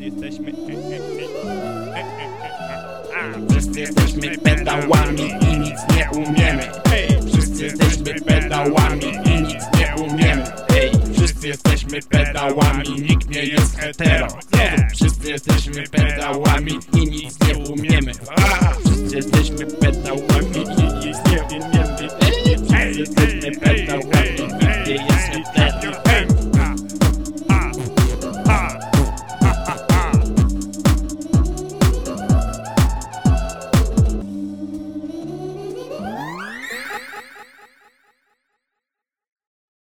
wszyscy jesteśmy. Wszyscy jesteśmy pedałami i nic nie umiemy. Wszyscy jesteśmy pedałami i nic nie umiemy. Wszyscy jesteśmy pedałami, nikt nie jest hetero. Wszyscy jesteśmy pedałami i nic nie umiemy. Wszyscy jesteśmy pedałami i nic nie umiemy. Wszyscy jesteśmy